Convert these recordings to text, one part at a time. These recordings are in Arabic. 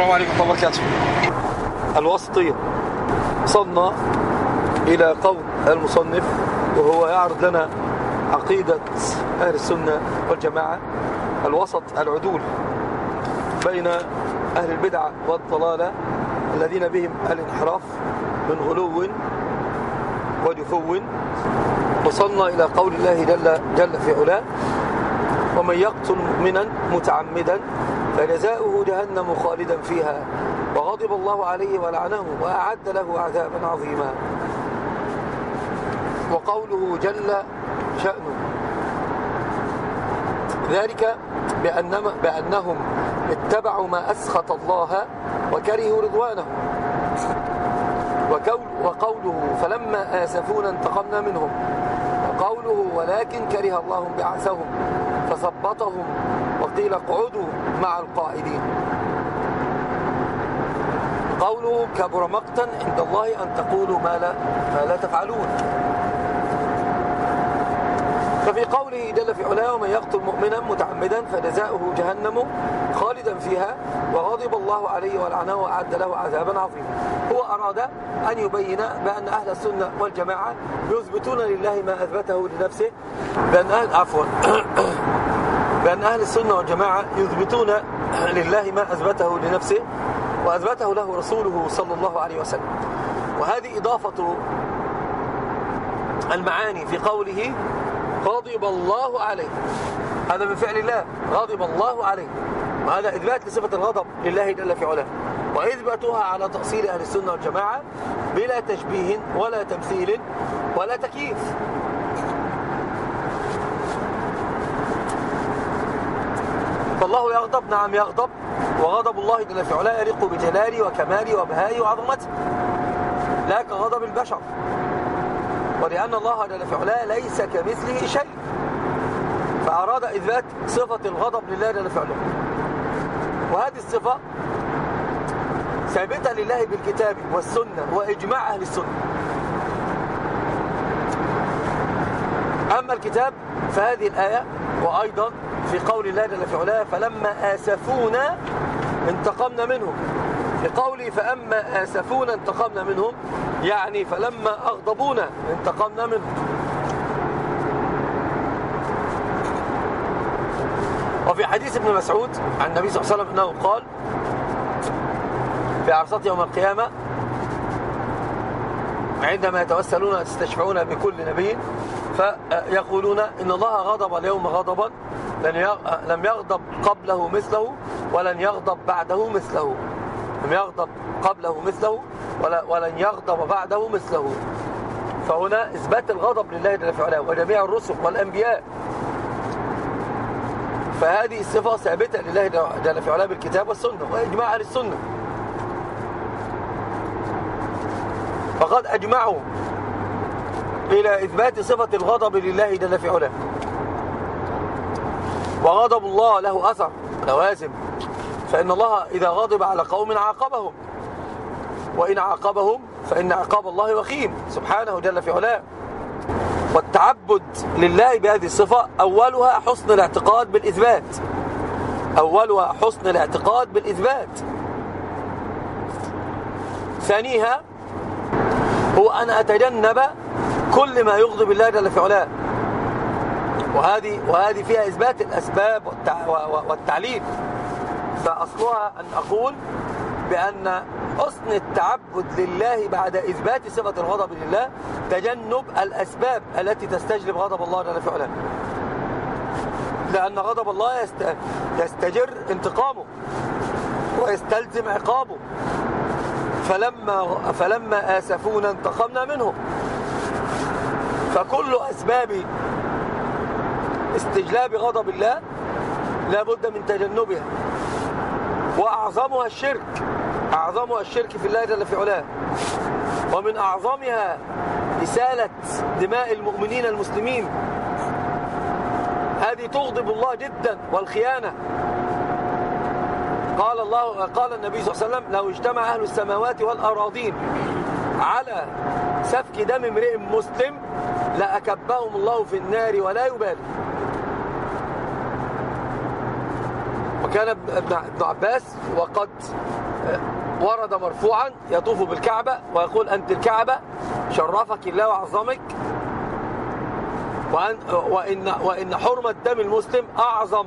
السلام عليكم ورحمة الله وبركاته. الوسطية وصلنا إلى قول المصنف وهو يعرض لنا عقيدة أهل السنة والجماعة. الوسط العدول بين أهل البدعة والضلالة الذين بهم الانحراف من غلو ودفو. وصلنا إلى قول الله جل, جل في علاه ومن يقتل مؤمنا متعمدا فجزاؤه جهنم خالدا فيها وغضب الله عليه ولعنه وأعد له عذابا عظيما. وقوله جل شأنه. ذلك بأنما بأنهم اتبعوا ما أسخط الله وكرهوا رضوانه. وقوله فلما آسفونا انتقمنا منهم. وقوله ولكن كره الله بعثهم فثبطهم وقيل اقعدوا. مع القائدين. قوله كبر مقتا عند الله أن تقولوا ما لا, ما لا تفعلون. ففي قوله جل في علاه ومن يقتل مؤمنا متعمدا فجزاؤه جهنم خالدا فيها وغضب الله عليه ولعنه وأعد له عذابا عظيما. هو أراد أن يبين بأن أهل السنة والجماعة يثبتون لله ما أثبته لنفسه. بأن أهل عفوا. بأن أهل السنة والجماعة يثبتون لله ما أثبته لنفسه وأثبته له رسوله صلى الله عليه وسلم. وهذه إضافة المعاني في قوله غضب الله عليه. هذا من فعل الله. غضب الله عليه. وهذا إثبات لصفة الغضب لله جل في علاه. وإثباتها على تأصيل أهل السنة والجماعة بلا تشبيه ولا تمثيل ولا تكييف. فالله يغضب نعم يغضب. وغضب الله جل في علاه يليق بجلاله وكماله وبهائه وعظمته. لا كغضب البشر. ولأن الله جل في علاه ليس كمثله شيء. فأراد إثبات صفة الغضب لله جل في علاه. وهذه الصفة ثابتة لله بالكتاب والسنة وإجماع أهل السنة. أما الكتاب فهذه الآية وأيضا في قول الله جل في علاه فلما آسفونا انتقمنا منهم. لقوله فأما آسفونا انتقمنا منهم يعني فلما أغضبونا انتقمنا منهم. وفي حديث ابن مسعود عن النبي صلى الله عليه وسلم أنه قال في عرصات يوم القيامة عندما يتوسلون وتستشفعون بكل نبي فيقولون إن الله غضب اليوم غضبا. لم يغضب قبله مثله ولن يغضب بعده مثله. لم يغضب قبله مثله ولن يغضب بعده مثله. فهنا إثبات الغضب لله جل في علاه وجميع الرسل والأنبياء. فهذه الصفة ثابتة لله جل في علاه بالكتاب والسنة وإجماع أهل السنة. فقد أجمعوا إلى إثبات صفة الغضب لله جل في علاه. وغضب الله له أثر. لوازم فإن الله إذا غضب على قوم عاقبهم. وإن عاقبهم فإن عقاب الله وخيم. سبحانه جل في علاه. والتعبد لله بهذه الصفة أولها حسن الاعتقاد بالإثبات. أولها حسن الاعتقاد بالإثبات. ثانيها هو أن أتجنب كل ما يغضب الله جل في علاه. وهذه وهذه فيها إثبات الأسباب والتعليل. فأصلها أن أقول بأن حسن التعبد لله بعد إثبات صفة الغضب لله تجنب الأسباب التي تستجلب غضب الله في علاه لأن غضب الله يستجر انتقامه ويستلزم عقابه. فلما, فلما آسفونا انتقمنا منهم فكل أسباب استجلاب غضب الله لا بد من تجنبها وأعظمها الشرك أعظمها الشرك في الله جل في علاه. ومن أعظمها إسالة دماء المؤمنين المسلمين. هذه تغضب الله جدا والخيانة. قال الله قال النبي صلى الله عليه وسلم لو اجتمع أهل السماوات والأراضين على سفك دم امرئ مسلم لأكبهم الله في النار ولا يبالي. وكان ابن عباس وقد ورد مرفوعا يطوف بالكعبة ويقول أنت الكعبة شرفك الله وعظمك وأن, وإن, وإن حرمة دم المسلم أعظم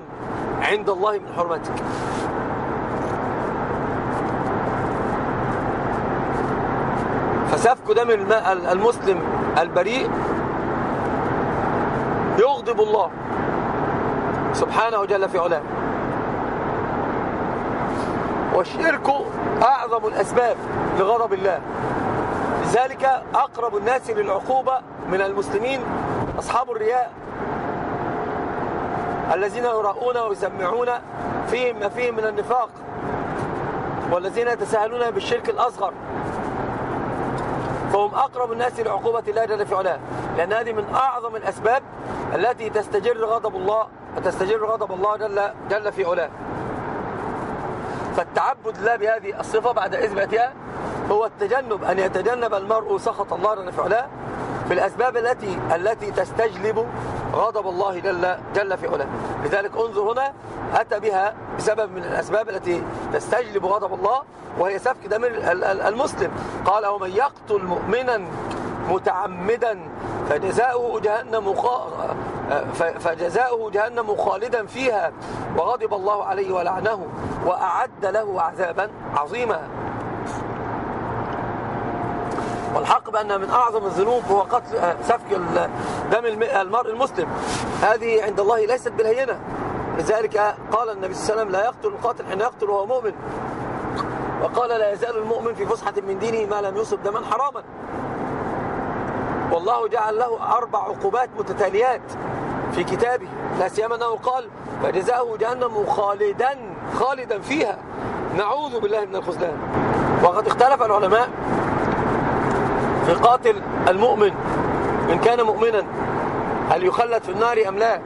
عند الله من حرمتك. فسفك دم المسلم البريء يغضب الله سبحانه وجل في علاه. والشرك أعظم الأسباب لغضب الله. لذلك أقرب الناس للعقوبة من المسلمين أصحاب الرياء الذين يراؤون ويسمعون فيهم ما فيهم من النفاق والذين يتساهلون بالشرك الأصغر. فهم أقرب الناس لعقوبة الله جل في علاه. لأن هذه من أعظم الأسباب التي تستجر غضب الله وتستجر غضب الله جل, جل في علاه. فالتعبد لله بهذه الصفة بعد إثباتها هو التجنب أن يتجنب المرء سخط الله جل في علاه في الأسباب التي التي تستجلب غضب الله جل, جل في علاه. لذلك انظر هنا أتى بها بسبب من الأسباب التي تستجلب غضب الله وهي سفك دم المسلم. قال ومن يقتل مؤمنا متعمدا فجزاؤه جهنم فجزاؤه جهنم خالدا فيها وغضب الله عليه ولعنه وأعد له عذابا عظيما. والحق بأن من أعظم الذنوب هو قتل آه، سفك دم المرء المسلم. هذه عند الله ليست بالهينة. لذلك قال النبي صلى الله عليه وسلم لا يقتل القاتل حين يقتل وهو مؤمن. وقال لا يزال المؤمن في فسحة من دينه ما لم يصب دما حراما. والله جعل له أربع عقوبات متتاليات في كتابه. لا سيما أنه قال فجزاؤه جهنم خالدا خالدا فيها. نعوذ بالله من الخذلان وقد اختلف العلماء في قاتل المؤمن إن كان مؤمنا هل يخلد في النار أم لا؟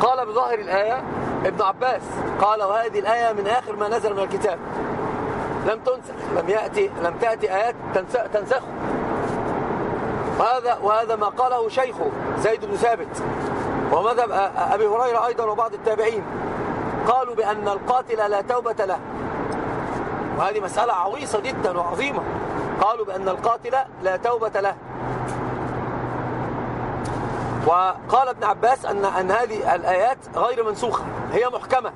قال بظاهر الآية ابن عباس قال وهذه الآية من آخر ما نزل من الكتاب. لم تنسخ لم يأتي لم تأتي آيات تنسخه. وهذا وهذا ما قاله شيخه زيد بن ثابت ومذهب أبي هريرة أيضا وبعض التابعين. قالوا بأن القاتل لا توبة له. وهذه مسألة عويصة جدا وعظيمة. قالوا بأن القاتل لا توبة له. وقال ابن عباس أن, أن هذه الآيات غير منسوخة. هي محكمة.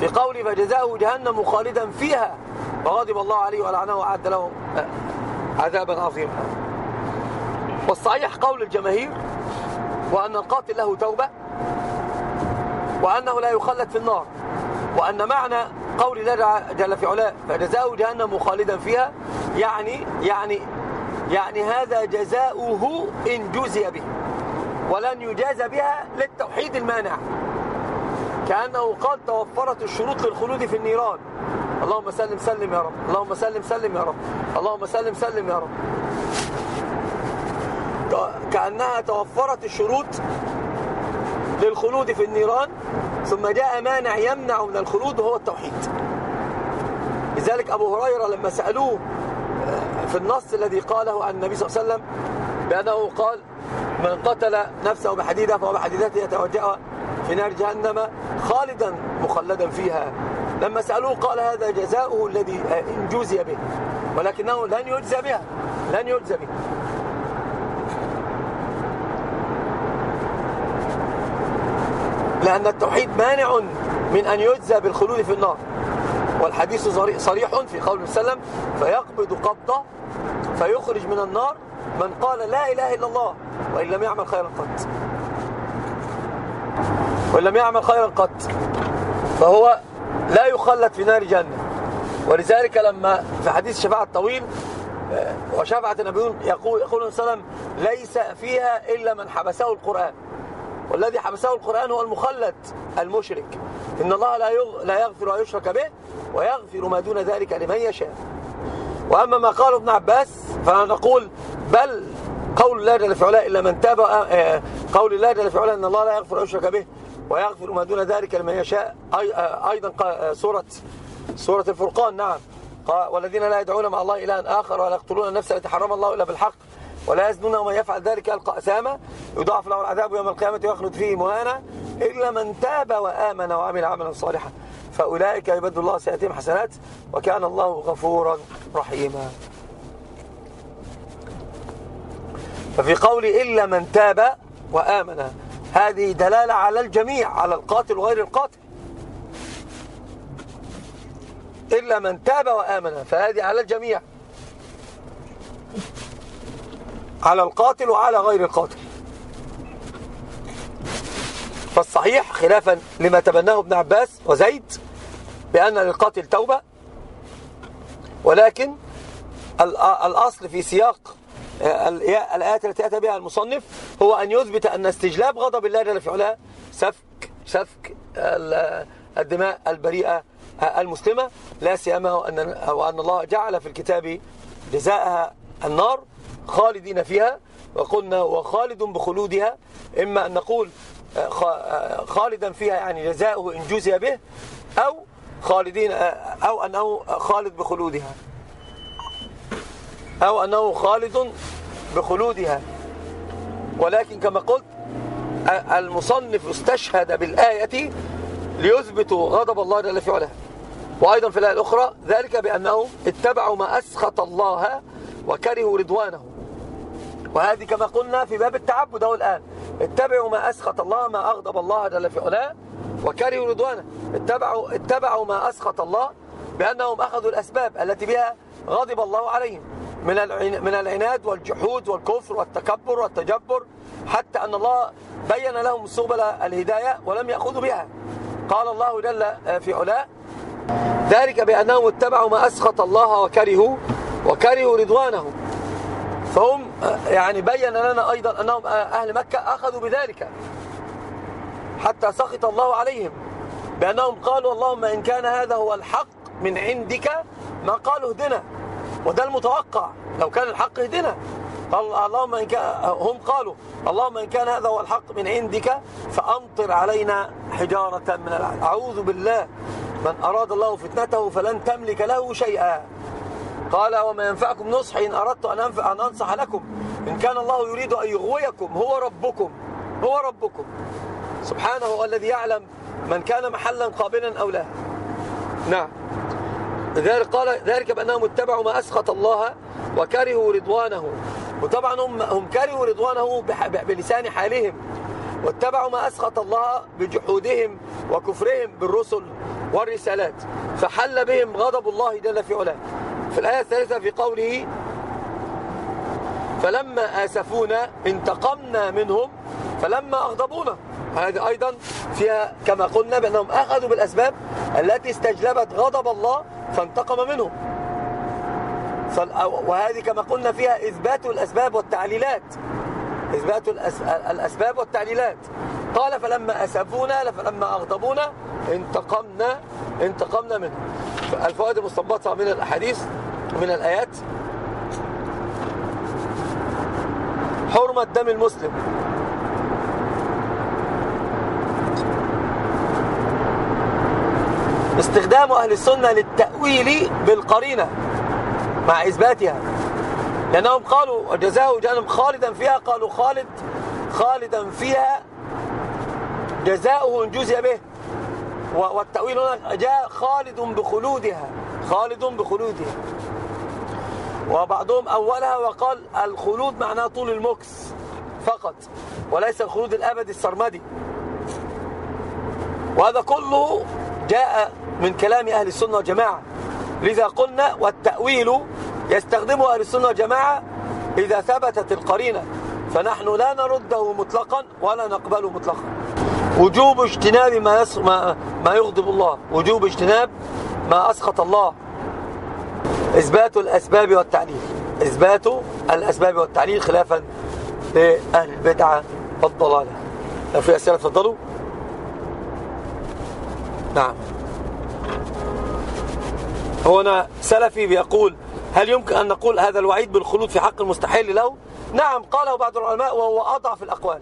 في قول فجزاؤه جهنم خالدا فيها. وغضب الله عليه ولعنه وأعد له عذابا عظيما. والصحيح قول الجماهير وأن القاتل له توبة وأنه لا يخلد في النار وأن معنى قول الله جل في علاه فجزاؤه جهنم خالدا فيها يعني يعني يعني هذا جزاؤه إن جزي به ولن يجاز بها للتوحيد المانع. كأنه قال توفرت الشروط للخلود في النيران اللهم سلم سلم يا رب. اللهم سلم سلم يا رب. اللهم سلم سلم يا رب. كأنها توفرت الشروط للخلود في النيران ثم جاء مانع يمنع من الخلود وهو التوحيد. لذلك أبو هريرة لما سألوه آه، في النص الذي قاله عن النبي صلى الله عليه وسلم بأنه قال من قتل نفسه بحديدة فهو بحديدته يتوجأ في نار جهنم خالدا مخلدا فيها. لما سألوه قال هذا جزاؤه الذي إن جوزي به ولكنه لن يجزى بها لن يجزى بها لأن التوحيد مانع من أن يجزى بالخلود في النار. والحديث صريح في قول وسلم فيقبض قبضة فيخرج من النار من قال لا إله إلا الله وإن لم يعمل خيرا قط. وإن لم يعمل خيرا قط فهو لا يخلد في نار جهنم. ولذلك لما في حديث الشفاعة الطويل آه، وشفاعة النبيون يقول يقول صلى الله عليه وسلم ليس فيها إلا من حبسه القرآن. والذي حبسه القرآن هو المخلد المشرك. إن الله لا لا يغفر أن يشرك به ويغفر ما دون ذلك لمن يشاء. وأما ما قال ابن عباس فنقول بل قول الله جل في علاه إلا من تاب آه، قول الله جل في علاه إن الله لا يغفر أن يشرك به ويغفر ما دون ذلك لمن يشاء. آه، أيضا آه، سورة سورة الفرقان نعم. والذين لا يدعون مع الله إلها آخر ولا يقتلون النفس التي حرم الله إلا بالحق. ولا يزنون ومن يفعل ذلك يلقى أسامة يضاعف له العذاب يوم القيامة ويخلد فيه مهانا إلا من تاب وآمن وعمل عملا صالحا. فأولئك يبدل الله سيئاتهم حسنات وكان الله غفورا رحيما. ففي قول إلا من تاب وآمن هذه دلالة على الجميع على القاتل وغير القاتل. إلا من تاب وآمن فهذه على الجميع. على القاتل وعلى غير القاتل. فالصحيح خلافا لما تبناه ابن عباس وزيد بأن للقاتل توبة ولكن الأصل في سياق الآيات التي أتى بها المصنف هو أن يثبت أن استجلاب غضب الله جل في علاه سفك سفك الدماء البريئة المسلمة لا سيما وأن الله جعل في الكتاب جزاءها النار. خالدين فيها وقلنا وخالد بخلودها إما أن نقول خالدا فيها يعني جزاؤه إن جزي به أو خالدين أو أنه خالد بخلودها. أو أنه خالد بخلودها. ولكن كما قلت المصنف استشهد بالآية ليثبت غضب الله جل في علاه. وأيضا في الآية الأخرى ذلك بأنهم اتبعوا ما أسخط الله وكرهوا رضوانه. وهذه كما قلنا في باب التعبد أو الآن. اتبعوا ما أسخط الله ما أغضب الله جل في علاه وكرهوا رضوانه. اتبعوا, اتبعوا ما أسخط الله بأنهم أخذوا الأسباب التي بها غضب الله عليهم. من من العناد والجحود والكفر والتكبر والتجبر حتى أن الله بين لهم سبل الهداية ولم يأخذوا بها. قال الله جل في علاه ذلك بأنهم اتبعوا ما أسخط الله وكرهوا وكرهوا رضوانه. فهم يعني بين لنا أيضا أنهم أهل مكة أخذوا بذلك حتى سخط الله عليهم بأنهم قالوا اللهم إن كان هذا هو الحق من عندك ما قالوا اهدنا وده المتوقع لو كان الحق اهدنا اللهم إن كان هم قالوا اللهم إن كان هذا هو الحق من عندك فأمطر علينا حجارة من العالم أعوذ بالله من أراد الله فتنته فلن تملك له شيئا قال وما ينفعكم نصح إن أردت أن, أنفع أن أنصح لكم. إن كان الله يريد أن يغويكم هو ربكم هو ربكم. سبحانه هو الذي يعلم من كان محلا قابلا أو لا. نعم. ذلك قال ذلك بأنهم اتبعوا ما أسخط الله وكرهوا رضوانه. وطبعا هم, هم كرهوا رضوانه بلسان حالهم. واتبعوا ما أسخط الله بجحودهم وكفرهم بالرسل والرسالات. فحل بهم غضب الله جل في علاه. في الآية الثالثة في قوله فلما آسفونا انتقمنا منهم فلما أغضبونا. هذه أيضا فيها كما قلنا بأنهم أخذوا بالأسباب التي استجلبت غضب الله فانتقم منهم. وهذه كما قلنا فيها إثبات الأسباب والتعليلات. إثبات الأسباب والتعليلات. قال فلما أسفونا فلما أغضبونا انتقمنا انتقمنا منه الفوائد المستنبطة من الأحاديث من الآيات. حرمة دم المسلم. استخدام أهل السنة للتأويل بالقرينة مع إثباتها. لأنهم قالوا جزاء جهنم خالدا فيها قالوا خالد خالدا فيها جزاؤه إن جزي به. والتأويل هنا جاء خالد بخلودها. خالد بخلودها. وبعضهم أولها وقال الخلود معناه طول المكس فقط وليس الخلود الأبدي السرمدي. وهذا كله جاء من كلام أهل السنة والجماعة. لذا قلنا والتأويل يستخدمه أهل السنة والجماعة إذا ثبتت القرينة. فنحن لا نرده مطلقا ولا نقبله مطلقا. وجوب اجتناب ما. ما... ما يغضب الله. وجوب اجتناب ما أسخط الله. إثبات الأسباب والتعليل. إثبات الأسباب والتعليل خلافا لأهل البدعة والضلالة. لو في أسئلة تفضلوا. نعم. هنا سلفي بيقول هل يمكن أن نقول هذا الوعيد بالخلود في حق المستحيل له؟ نعم قاله بعض العلماء وهو أضعف الأقوال.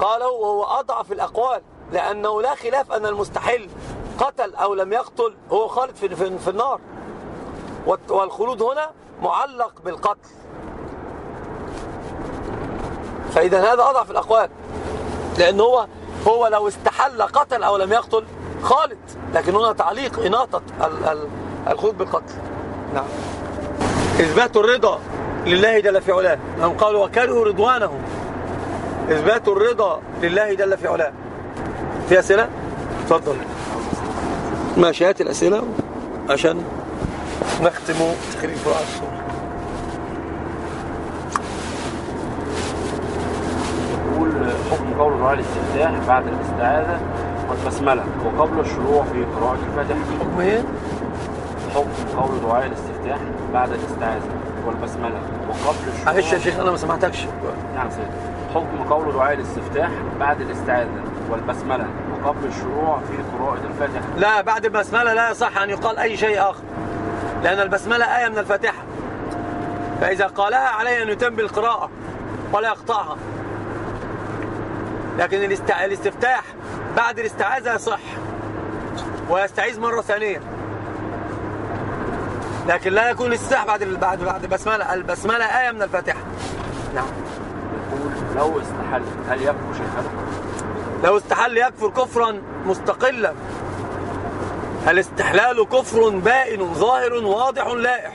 قاله وهو أضعف الأقوال لأنه لا خلاف أن المستحيل قتل أو لم يقتل هو خالد في, في, النار. والخلود هنا معلق بالقتل. فإذا هذا أضعف الأقوال لأن هو هو لو استحل قتل أو لم يقتل خالد لكن هنا تعليق إناطة الخوض بالقتل. نعم. إثبات الرضا لله جل في علاه. هم قالوا وكرهوا رضوانه إثبات الرضا لله جل في علاه. في أسئلة؟ تفضل ماشي هات الأسئلة عشان نختم تخريج فراع الصور يقول حكم قول دعاء الاستفتاح بعد الاستعاذة والبسملة وقبل الشروع في قراءة الفاتحة حكم إيه؟ حكم قول دعاء الاستفتاح بعد الاستعاذة والبسملة وقبل الشروع معلش يا شيخ أنا ما سمعتكش. نعم سيدي. حكم قول دعاء الاستفتاح بعد الاستعاذة والبسملة وقبل الشروع في قراءة الفاتحة. لا بعد البسملة لا يصح أن يقال أي شيء آخر لأن البسملة آية من الفاتحة. فإذا قالها عليه أن يتم بالقراءة ولا يقطعها. لكن الاستفتاح بعد الاستعاذة يصح ويستعيذ مرة ثانية. لكن لا يكون الاستفتاح بعد بعد بعد البسملة. البسملة آية من الفاتحة. نعم. لو استحل هل يكفر شيخنا؟ لو استحل يكفر كفرا مستقلا الاستحلال كفر بائن ظاهر واضح لائح